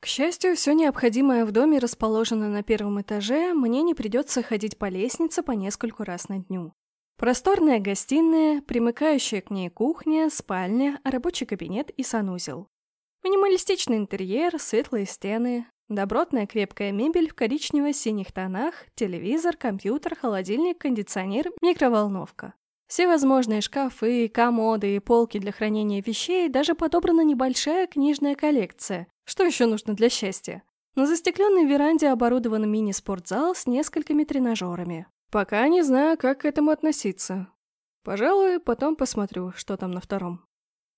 К счастью, все необходимое в доме расположено на первом этаже, мне не придется ходить по лестнице по нескольку раз на дню. Просторная гостиная, примыкающая к ней кухня, спальня, рабочий кабинет и санузел. Минималистичный интерьер, светлые стены, добротная крепкая мебель в коричнево-синих тонах, телевизор, компьютер, холодильник, кондиционер, микроволновка. Все возможные шкафы, комоды и полки для хранения вещей, даже подобрана небольшая книжная коллекция. Что еще нужно для счастья? На застекленной веранде оборудован мини-спортзал с несколькими тренажерами. Пока не знаю, как к этому относиться. Пожалуй, потом посмотрю, что там на втором.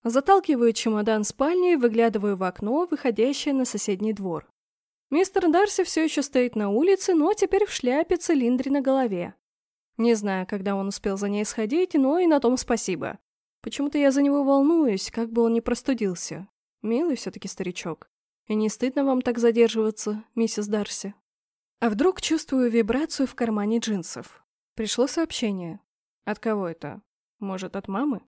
Заталкиваю чемодан в спальни и выглядываю в окно, выходящее на соседний двор. Мистер Дарси все еще стоит на улице, но теперь в шляпе цилиндре на голове. Не знаю, когда он успел за ней сходить, но и на том спасибо. Почему-то я за него волнуюсь, как бы он не простудился. Милый все-таки старичок. И не стыдно вам так задерживаться, миссис Дарси? А вдруг чувствую вибрацию в кармане джинсов? Пришло сообщение. От кого это? Может, от мамы?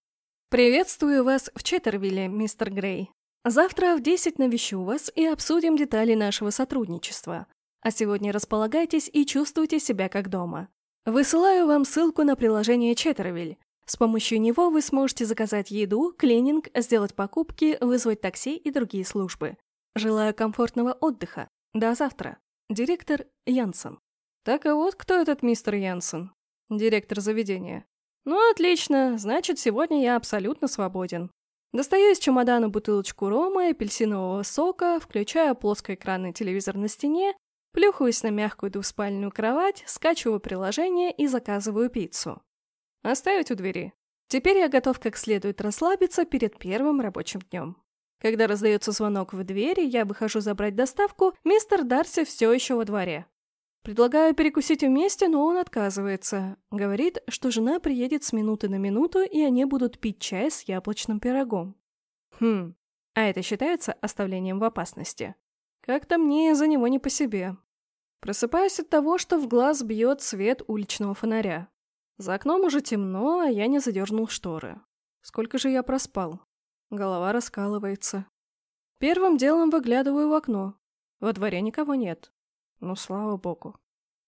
«Приветствую вас в Четтервилле, мистер Грей. Завтра в 10 навещу вас и обсудим детали нашего сотрудничества. А сегодня располагайтесь и чувствуйте себя как дома. Высылаю вам ссылку на приложение Четтервиль. С помощью него вы сможете заказать еду, клининг, сделать покупки, вызвать такси и другие службы. Желаю комфортного отдыха. До завтра. Директор Янсен. Так и вот кто этот мистер Янсен? Директор заведения. Ну, отлично, значит, сегодня я абсолютно свободен. Достаю из чемодана бутылочку рома и апельсинового сока, включаю плоскоэкранный телевизор на стене Плюхаюсь на мягкую двуспальную кровать, скачиваю приложение и заказываю пиццу. Оставить у двери. Теперь я готов как следует расслабиться перед первым рабочим днем. Когда раздается звонок в двери, я выхожу забрать доставку, мистер Дарси все еще во дворе. Предлагаю перекусить вместе, но он отказывается. Говорит, что жена приедет с минуты на минуту, и они будут пить чай с яблочным пирогом. Хм, а это считается оставлением в опасности? Как-то мне за него не по себе. Просыпаюсь от того, что в глаз бьет свет уличного фонаря. За окном уже темно, а я не задернул шторы. Сколько же я проспал? Голова раскалывается. Первым делом выглядываю в окно. Во дворе никого нет. Ну, слава богу.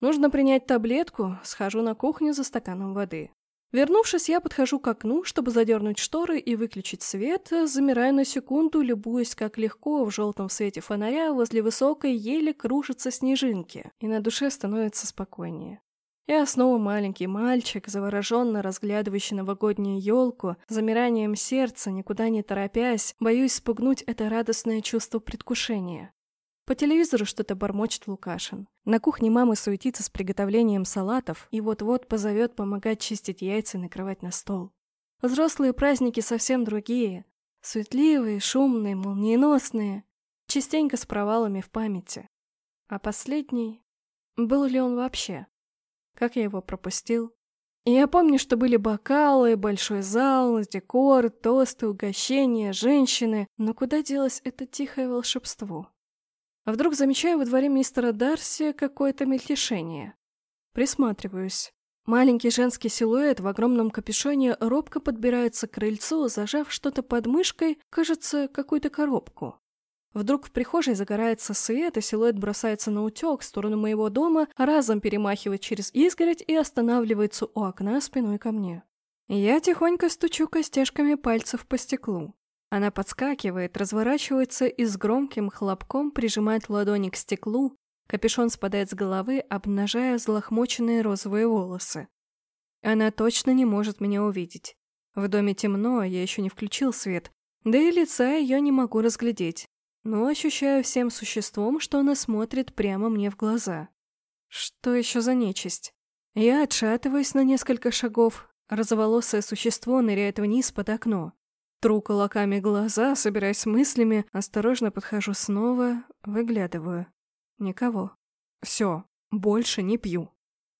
Нужно принять таблетку, схожу на кухню за стаканом воды. Вернувшись, я подхожу к окну, чтобы задернуть шторы и выключить свет, замираю на секунду, любуясь, как легко в желтом свете фонаря возле высокой ели кружатся снежинки, и на душе становится спокойнее. Я снова маленький мальчик, завороженно разглядывающий новогоднюю елку, замиранием сердца, никуда не торопясь, боюсь спугнуть это радостное чувство предвкушения. По телевизору что-то бормочет Лукашин. На кухне мама суетится с приготовлением салатов и вот-вот позовет помогать чистить яйца и накрывать на стол. Взрослые праздники совсем другие. Светливые, шумные, молниеносные. Частенько с провалами в памяти. А последний... Был ли он вообще? Как я его пропустил? И я помню, что были бокалы, большой зал, декор, тосты, угощения, женщины. Но куда делось это тихое волшебство? А вдруг замечаю во дворе мистера Дарси какое-то мельтешение. Присматриваюсь. Маленький женский силуэт в огромном капюшоне робко подбирается к крыльцу, зажав что-то под мышкой, кажется, какую-то коробку. Вдруг в прихожей загорается свет, и силуэт бросается на утек в сторону моего дома, разом перемахивает через изгородь и останавливается у окна спиной ко мне. Я тихонько стучу костяшками пальцев по стеклу. Она подскакивает, разворачивается и с громким хлопком прижимает ладони к стеклу, капюшон спадает с головы, обнажая взлохмоченные розовые волосы. Она точно не может меня увидеть. В доме темно, я еще не включил свет, да и лица ее не могу разглядеть, но ощущаю всем существом, что она смотрит прямо мне в глаза. Что еще за нечисть? Я отшатываюсь на несколько шагов, розоволосое существо ныряет вниз под окно. Тру кулаками глаза, собираясь с мыслями, осторожно подхожу снова, выглядываю. Никого. Все, больше не пью.